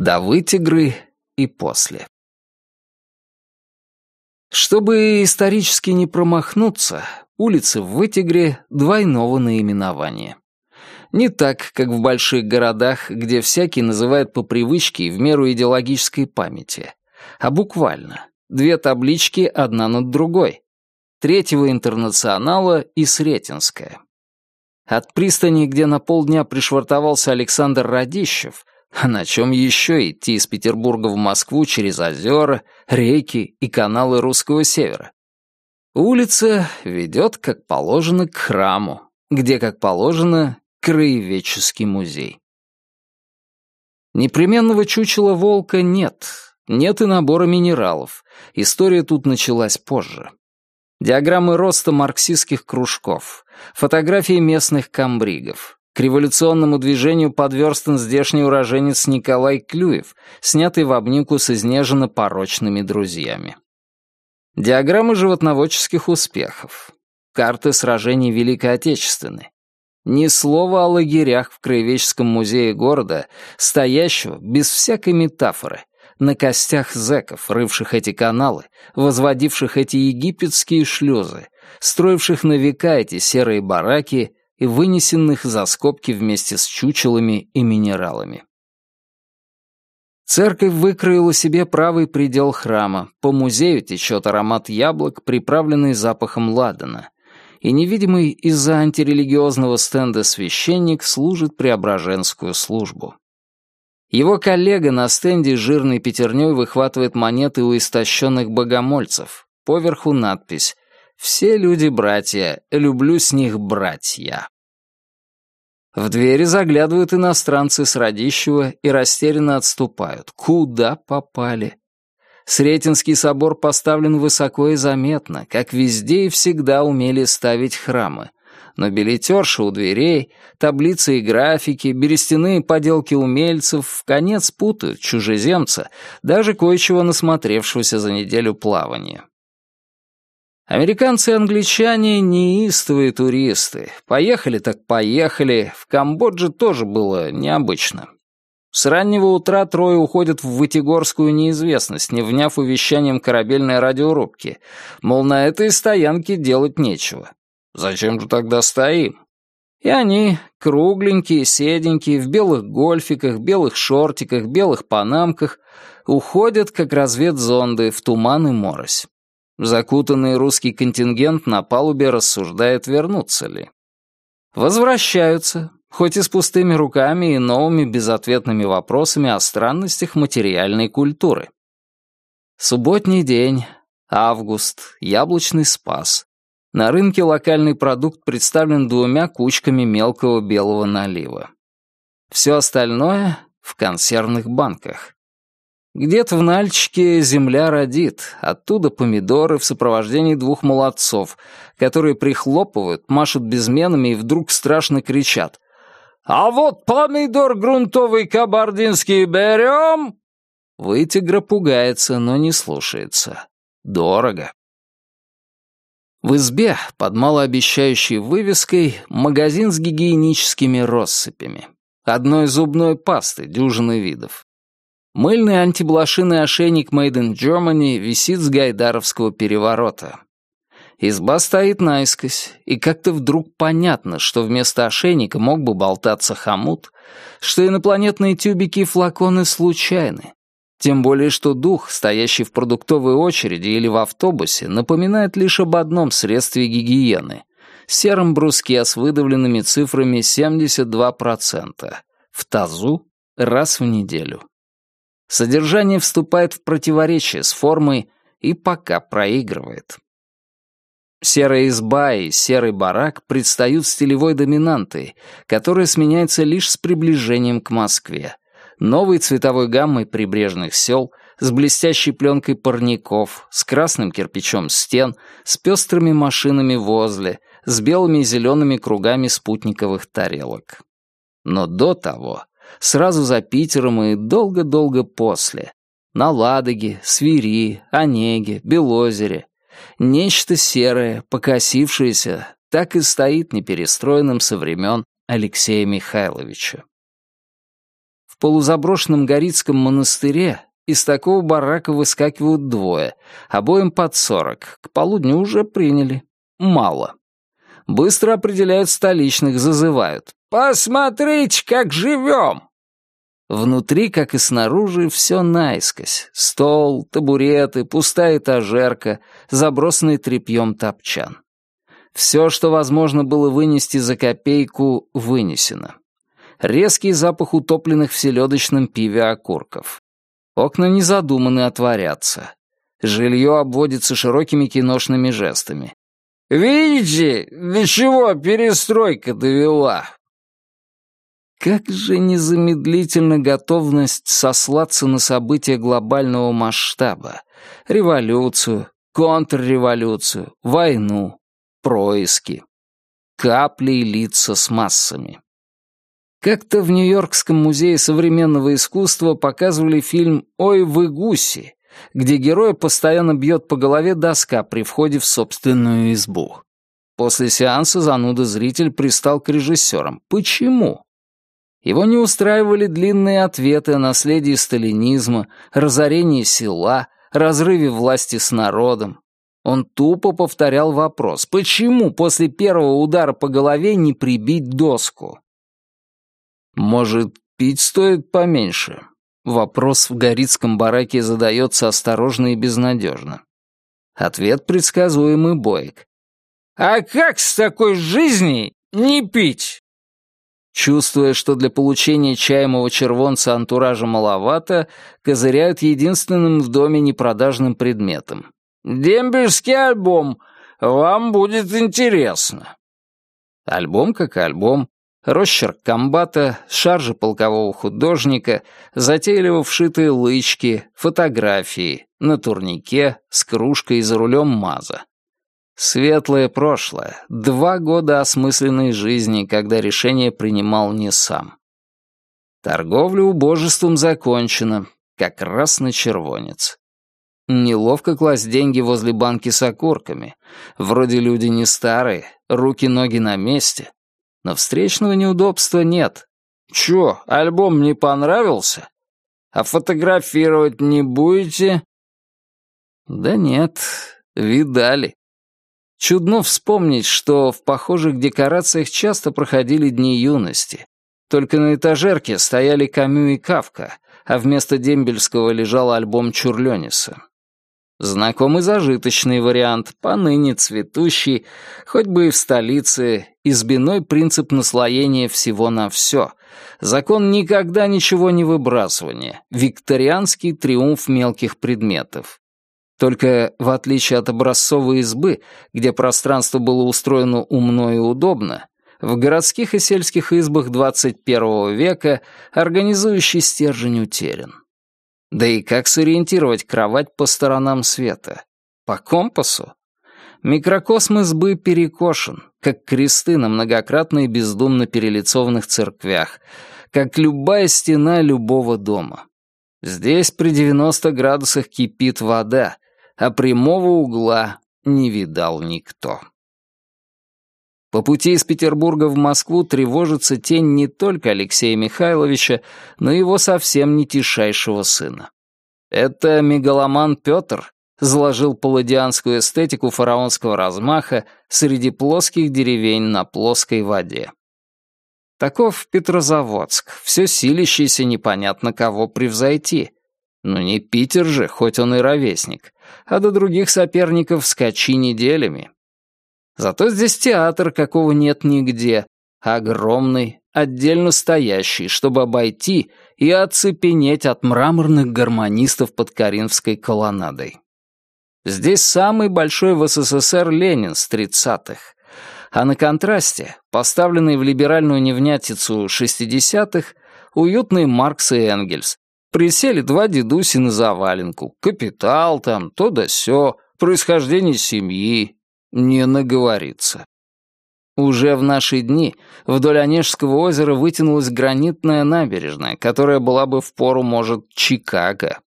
До Вытигры и после. Чтобы исторически не промахнуться, улицы в Вытигре двойного наименования. Не так, как в больших городах, где всякий называет по привычке и в меру идеологической памяти, а буквально. Две таблички одна над другой. Третьего интернационала и Сретенская. От пристани, где на полдня пришвартовался Александр Радищев, а на чем еще идти из Петербурга в Москву через озера, реки и каналы Русского Севера? Улица ведет, как положено, к храму, где, как положено, краеведческий музей. Непременного чучела волка нет, нет и набора минералов. История тут началась позже. Диаграммы роста марксистских кружков, фотографии местных комбригов. К революционному движению подверстан здешний уроженец Николай Клюев, снятый в обнимку с изнеженно порочными друзьями. Диаграммы животноводческих успехов. Карты сражений Великой Отечественной. Ни слова о лагерях в Краеведческом музее города, стоящего, без всякой метафоры, на костях зэков, рывших эти каналы, возводивших эти египетские шлюзы, строивших на века эти серые бараки и вынесенных за скобки вместе с чучелами и минералами. Церковь выкроила себе правый предел храма, по музею течет аромат яблок, приправленный запахом ладана, и невидимый из-за антирелигиозного стенда священник служит преображенскую службу. Его коллега на стенде жирной пятерней выхватывает монеты у истощенных богомольцев. Поверху надпись «Все люди братья, люблю с них братья». В двери заглядывают иностранцы с Радищева и растерянно отступают. Куда попали? Сретенский собор поставлен высоко и заметно, как везде и всегда умели ставить храмы но билетерша у дверей, таблицы и графики, берестяные поделки умельцев в конец путают чужеземца, даже кое-чего насмотревшегося за неделю плавания. Американцы и англичане — неистовые туристы. Поехали так поехали. В Камбодже тоже было необычно. С раннего утра трое уходят в Вытигорскую неизвестность, не вняв увещанием корабельной радиорубки. Мол, на этой стоянке делать нечего. Зачем же тогда стоим? И они, кругленькие, седенькие, в белых гольфиках, белых шортиках, белых панамках, уходят, как разведзонды, в туман и морось. Закутанный русский контингент на палубе рассуждает, вернуться ли. Возвращаются, хоть и с пустыми руками и новыми безответными вопросами о странностях материальной культуры. Субботний день, август, яблочный спас. На рынке локальный продукт представлен двумя кучками мелкого белого налива. Все остальное — в консервных банках. Где-то в Нальчике земля родит, оттуда помидоры в сопровождении двух молодцов, которые прихлопывают, машут безменами и вдруг страшно кричат. «А вот помидор грунтовый кабардинский берем!» Вытигра пугается, но не слушается. Дорого. В избе под малообещающей вывеской магазин с гигиеническими россыпями. Одной зубной пасты, дюжины видов. Мыльный антиблошиный ошейник Made in Germany висит с гайдаровского переворота. Изба стоит наискось, и как-то вдруг понятно, что вместо ошейника мог бы болтаться хомут, что инопланетные тюбики и флаконы случайны, тем более, что дух, стоящий в продуктовой очереди или в автобусе, напоминает лишь об одном средстве гигиены — сером бруске с выдавленными цифрами 72%. В тазу раз в неделю. Содержание вступает в противоречие с формой и пока проигрывает. Серая изба и серый барак предстают стилевой доминантой, которая сменяется лишь с приближением к Москве новой цветовой гаммой прибрежных сел, с блестящей пленкой парников, с красным кирпичом стен, с пестрыми машинами возле, с белыми и зелеными кругами спутниковых тарелок. Но до того, сразу за Питером и долго-долго после, на Ладоге, Свири, Онеге, Белозере, нечто серое, покосившееся, так и стоит неперестроенным со времен Алексея Михайловича полузаброшенном Горицком монастыре из такого барака выскакивают двое, обоим под сорок, к полудню уже приняли. Мало. Быстро определяют столичных, зазывают. «Посмотрите, как живем!» Внутри, как и снаружи, все наискось. Стол, табуреты, пустая этажерка, забросанный тряпьем топчан. Все, что возможно было вынести за копейку, вынесено. Резкий запах утопленных в селедочном пиве окурков. Окна не задуманы отворяться. Жилье обводится широкими киношными жестами. «Видите, до чего перестройка довела?» Как же незамедлительна готовность сослаться на события глобального масштаба. Революцию, контрреволюцию, войну, происки. Капли и лица с массами. Как-то в Нью-Йоркском музее современного искусства показывали фильм «Ой, вы гуси», где героя постоянно бьет по голове доска при входе в собственную избу. После сеанса зануда зритель пристал к режиссерам. Почему? Его не устраивали длинные ответы о наследии сталинизма, разорении села, разрыве власти с народом. Он тупо повторял вопрос, почему после первого удара по голове не прибить доску? Может, пить стоит поменьше? Вопрос в горицком бараке задается осторожно и безнадежно. Ответ предсказуемый боек. «А как с такой жизнью не пить?» Чувствуя, что для получения чаемого червонца антуража маловато, козыряют единственным в доме непродажным предметом. «Дембельский альбом. Вам будет интересно». Альбом как альбом, Росчерк комбата, шаржи полкового художника, затейливо вшитые лычки, фотографии, на турнике, с кружкой и за рулем маза. Светлое прошлое, два года осмысленной жизни, когда решение принимал не сам. Торговля убожеством закончена, как раз на червонец. Неловко класть деньги возле банки с окурками. Вроде люди не старые, руки-ноги на месте, но встречного неудобства нет. Чё, альбом не понравился? А фотографировать не будете? Да нет, видали. Чудно вспомнить, что в похожих декорациях часто проходили дни юности. Только на этажерке стояли Камю и Кавка, а вместо дембельского лежал альбом Чурлёниса. Знакомый зажиточный вариант, поныне цветущий, хоть бы и в столице, избиной принцип наслоения всего на все. Закон никогда ничего не выбрасывания, викторианский триумф мелких предметов. Только в отличие от образцовой избы, где пространство было устроено умно и удобно, в городских и сельских избах 21 века организующий стержень утерян. Да и как сориентировать кровать по сторонам света? По компасу? Микрокосм избы перекошен, как кресты на многократно и бездумно перелицованных церквях, как любая стена любого дома. Здесь при 90 градусах кипит вода, а прямого угла не видал никто. По пути из Петербурга в Москву тревожится тень не только Алексея Михайловича, но и его совсем не тишайшего сына. Это мегаломан Петр заложил палладианскую эстетику фараонского размаха среди плоских деревень на плоской воде. Таков Петрозаводск, все силищийся непонятно кого превзойти. Но не Питер же, хоть он и ровесник, а до других соперников скачи неделями. Зато здесь театр, какого нет нигде. Огромный, отдельно стоящий, чтобы обойти и оцепенеть от мраморных гармонистов под Каринской колоннадой. Здесь самый большой в СССР Ленин с тридцатых, а на контрасте, поставленный в либеральную невнятицу шестидесятых, уютные Маркс и Энгельс. Присели два дедуси на заваленку. Капитал там, то да сё, происхождение семьи, не наговориться. Уже в наши дни вдоль Онежского озера вытянулась гранитная набережная, которая была бы в пору, может, Чикаго.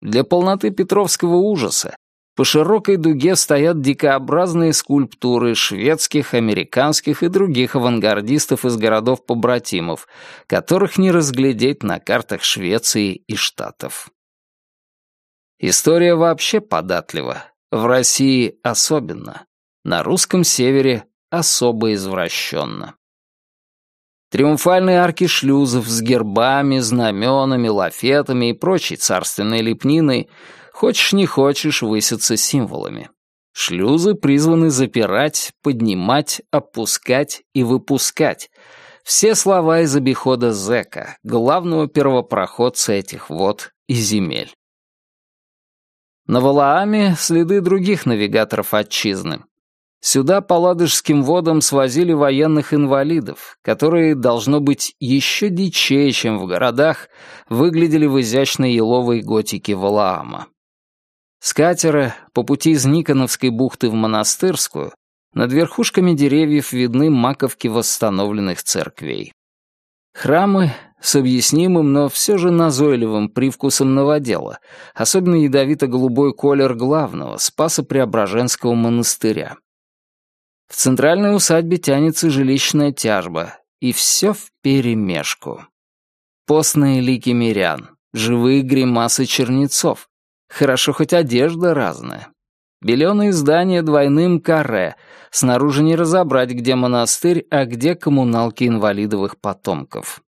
Для полноты Петровского ужаса по широкой дуге стоят дикообразные скульптуры шведских, американских и других авангардистов из городов-побратимов, которых не разглядеть на картах Швеции и Штатов. История вообще податлива, в России особенно, на русском севере особо извращенно. Триумфальные арки шлюзов с гербами, знаменами, лафетами и прочей царственной лепниной Хочешь не хочешь, высятся символами. Шлюзы призваны запирать, поднимать, опускать и выпускать. Все слова из обихода зэка, главного первопроходца этих вод и земель. На Валааме следы других навигаторов отчизны. Сюда по ладожским водам свозили военных инвалидов, которые, должно быть, еще дичее, чем в городах, выглядели в изящной еловой готике Валаама. С катера по пути из Никоновской бухты в Монастырскую над верхушками деревьев видны маковки восстановленных церквей. Храмы с объяснимым, но все же назойливым привкусом новодела, особенно ядовито-голубой колер главного, Спаса-Преображенского монастыря. В центральной усадьбе тянется жилищная тяжба, и все вперемешку. Постные лики мирян, живые гримасы чернецов, Хорошо хоть одежда разная. Беленые здания двойным каре. Снаружи не разобрать, где монастырь, а где коммуналки инвалидовых потомков.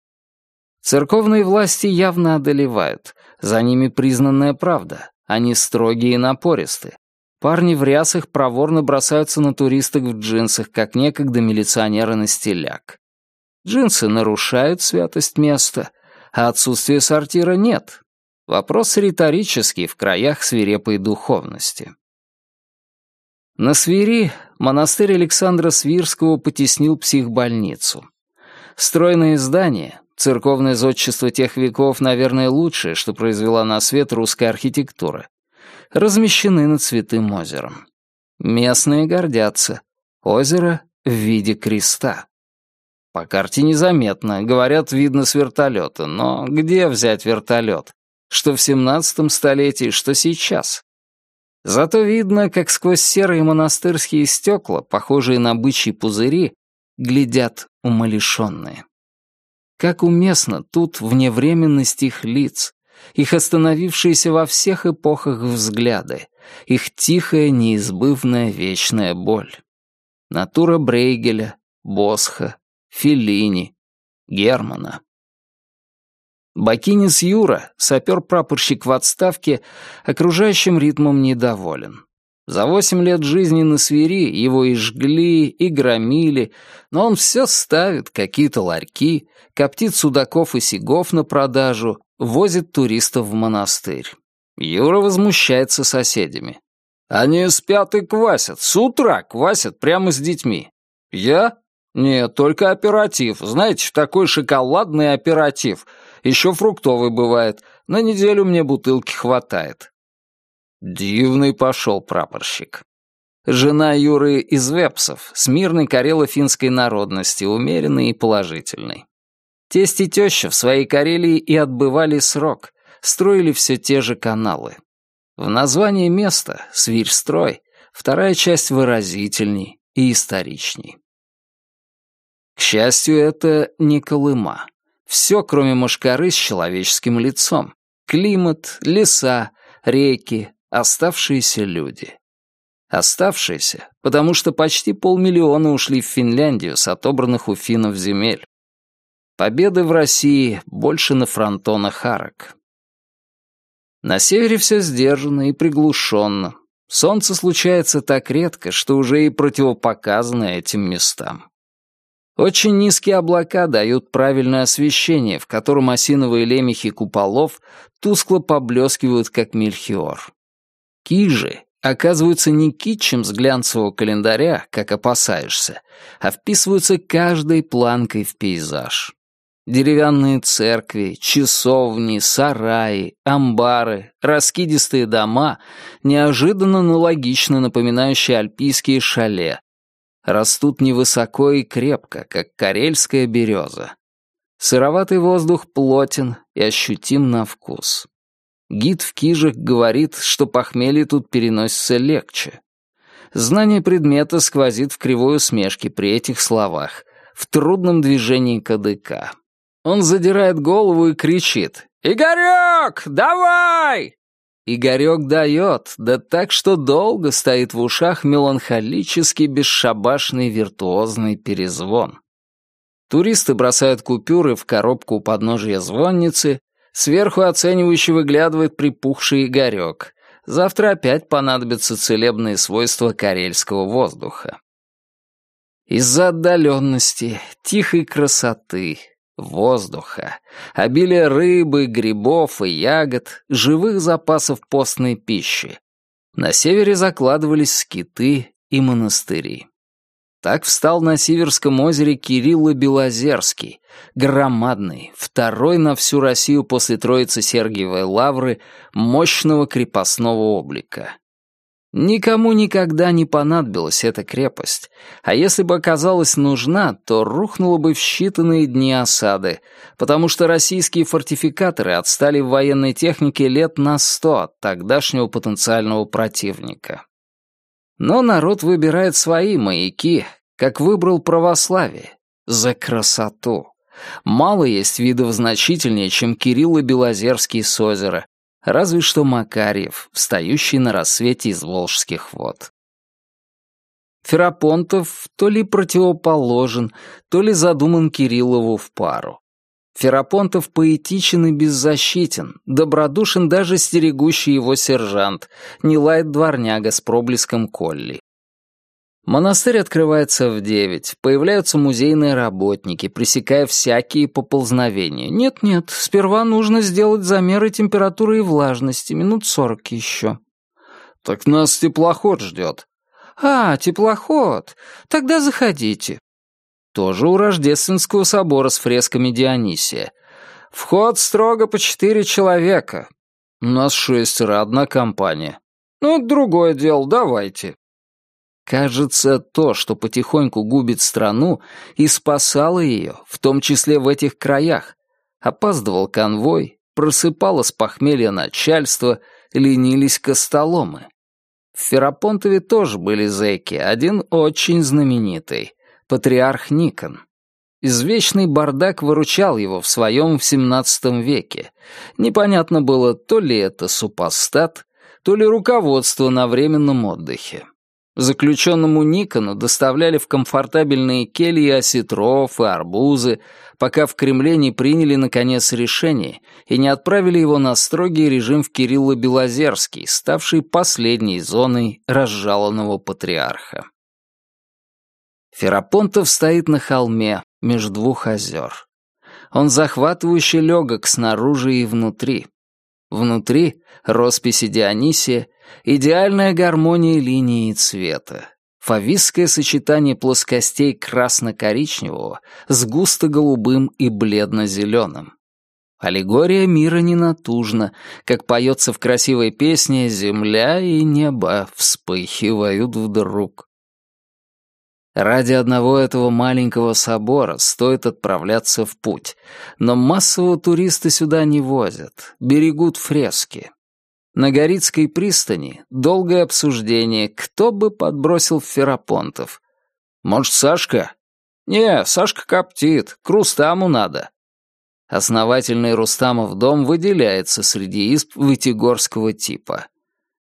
Церковные власти явно одолевают. За ними признанная правда. Они строгие и напористы. Парни в рясах проворно бросаются на туристок в джинсах, как некогда милиционеры на стеляк. Джинсы нарушают святость места, а отсутствия сортира нет. Вопрос риторический в краях свирепой духовности. На Свири монастырь Александра Свирского потеснил психбольницу. Стройные здания, церковное зодчество тех веков, наверное, лучшее, что произвела на свет русская архитектура, размещены над Святым озером. Местные гордятся. Озеро в виде креста. По карте незаметно, говорят, видно с вертолета, но где взять вертолет? что в семнадцатом столетии, что сейчас. Зато видно, как сквозь серые монастырские стекла, похожие на бычьи пузыри, глядят умалишенные. Как уместно тут вневременность их лиц, их остановившиеся во всех эпохах взгляды, их тихая, неизбывная вечная боль. Натура Брейгеля, Босха, Феллини, Германа. Бакинец Юра, сапер-прапорщик в отставке, окружающим ритмом недоволен. За восемь лет жизни на свири его и жгли, и громили, но он все ставит, какие-то ларьки, коптит судаков и сигов на продажу, возит туристов в монастырь. Юра возмущается соседями. «Они спят и квасят, с утра квасят прямо с детьми. Я? Нет, только оператив. Знаете, такой шоколадный оператив — еще фруктовый бывает. На неделю мне бутылки хватает». Дивный пошел прапорщик. Жена Юры из Вепсов, смирной карело-финской народности, умеренной и положительной. Тесть и теща в своей Карелии и отбывали срок, строили все те же каналы. В названии места «Свирьстрой» вторая часть выразительней и историчней. К счастью, это не Колыма. Все, кроме мошкары с человеческим лицом. Климат, леса, реки, оставшиеся люди. Оставшиеся, потому что почти полмиллиона ушли в Финляндию с отобранных у финнов земель. Победы в России больше на фронтонах арок. На севере все сдержанно и приглушенно. Солнце случается так редко, что уже и противопоказано этим местам. Очень низкие облака дают правильное освещение, в котором осиновые лемехи куполов тускло поблескивают, как мельхиор. Кижи оказываются не китчем с глянцевого календаря, как опасаешься, а вписываются каждой планкой в пейзаж. Деревянные церкви, часовни, сараи, амбары, раскидистые дома, неожиданно, но логично напоминающие альпийские шале, растут невысоко и крепко, как карельская береза. Сыроватый воздух плотен и ощутим на вкус. Гид в кижах говорит, что похмелье тут переносится легче. Знание предмета сквозит в кривой усмешке при этих словах, в трудном движении КДК. Он задирает голову и кричит «Игорек, давай!» Игорек дает, да так, что долго стоит в ушах меланхолический бесшабашный виртуозный перезвон. Туристы бросают купюры в коробку у подножия звонницы, сверху оценивающе выглядывает припухший Игорек. Завтра опять понадобятся целебные свойства карельского воздуха. Из-за отдаленности, тихой красоты, воздуха, обилия рыбы, грибов и ягод, живых запасов постной пищи. На севере закладывались скиты и монастыри. Так встал на Сиверском озере Кирилла Белозерский, громадный, второй на всю Россию после Троицы Сергиевой Лавры, мощного крепостного облика. Никому никогда не понадобилась эта крепость, а если бы оказалась нужна, то рухнула бы в считанные дни осады, потому что российские фортификаторы отстали в военной технике лет на сто от тогдашнего потенциального противника. Но народ выбирает свои маяки, как выбрал православие, за красоту. Мало есть видов значительнее, чем Кирилл и Белозерский с озера, Разве что Макарьев, встающий на рассвете из волжских вод. Ферапонтов то ли противоположен, то ли задуман Кириллову в пару. Ферапонтов поэтичен и беззащитен, добродушен даже стерегущий его сержант, не лает дворняга с проблеском Колли. Монастырь открывается в девять, появляются музейные работники, пресекая всякие поползновения. Нет-нет, сперва нужно сделать замеры температуры и влажности, минут сорок еще. Так нас теплоход ждет. А, теплоход, тогда заходите. Тоже у Рождественского собора с фресками Дионисия. Вход строго по четыре человека. У нас шестеро, одна компания. Ну, другое дело, давайте. Кажется, то, что потихоньку губит страну, и спасало ее, в том числе в этих краях. Опаздывал конвой, просыпало с похмелья начальство, ленились костоломы. В Ферапонтове тоже были зэки, один очень знаменитый — патриарх Никон. Извечный бардак выручал его в своем в XVII веке. Непонятно было, то ли это супостат, то ли руководство на временном отдыхе. Заключенному Никону доставляли в комфортабельные кельи осетров и арбузы, пока в Кремле не приняли, наконец, решение и не отправили его на строгий режим в Кирилло-Белозерский, ставший последней зоной разжалованного патриарха. Ферапонтов стоит на холме между двух озер. Он захватывающе легок снаружи и внутри. Внутри — росписи Дионисия — Идеальная гармония линии и цвета. Фавистское сочетание плоскостей красно-коричневого с густо-голубым и бледно-зеленым. Аллегория мира не натужна, как поется в красивой песне «Земля и небо вспыхивают вдруг». Ради одного этого маленького собора стоит отправляться в путь, но массового туриста сюда не возят, берегут фрески. На Горицкой пристани долгое обсуждение, кто бы подбросил Ферапонтов. Может, Сашка? Не, Сашка коптит, к Рустаму надо. Основательный Рустамов дом выделяется среди исп вытегорского типа.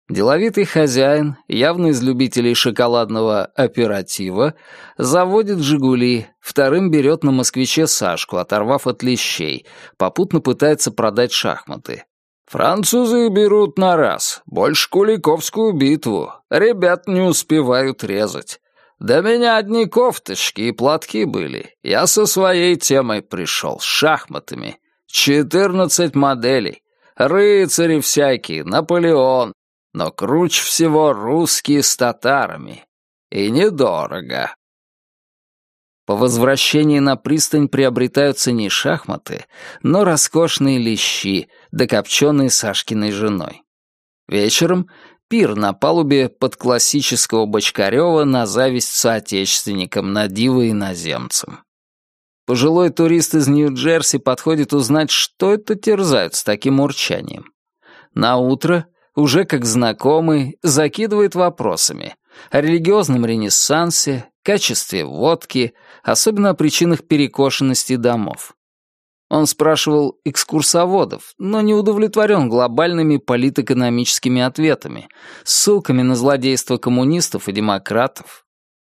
Деловитый хозяин, явно из любителей шоколадного оператива, заводит «Жигули», вторым берет на «Москвиче» Сашку, оторвав от лещей, попутно пытается продать шахматы. Французы берут на раз, больше Куликовскую битву. Ребят не успевают резать. До меня одни кофточки и платки были. Я со своей темой пришел, с шахматами. Четырнадцать моделей. Рыцари всякие, Наполеон. Но круче всего русские с татарами. И недорого. По возвращении на пристань приобретаются не шахматы, но роскошные лещи, докопченные Сашкиной женой. Вечером пир на палубе под классического Бочкарева на зависть соотечественникам, на диво иноземцам. Пожилой турист из Нью-Джерси подходит узнать, что это терзают с таким урчанием. На утро, уже как знакомый, закидывает вопросами о религиозном ренессансе, качестве водки, особенно о причинах перекошенности домов. Он спрашивал экскурсоводов, но не удовлетворен глобальными политэкономическими ответами, ссылками на злодейство коммунистов и демократов.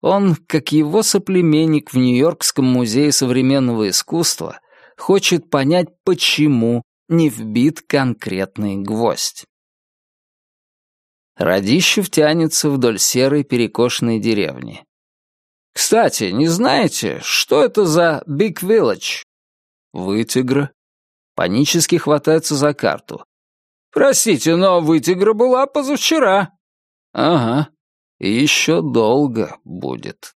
Он, как его соплеменник в Нью-Йоркском музее современного искусства, хочет понять, почему не вбит конкретный гвоздь. Радищев тянется вдоль серой перекошенной деревни. «Кстати, не знаете, что это за Big Village?» Вытигра. Панически хватается за карту. «Простите, но вытигра была позавчера». «Ага. И еще долго будет».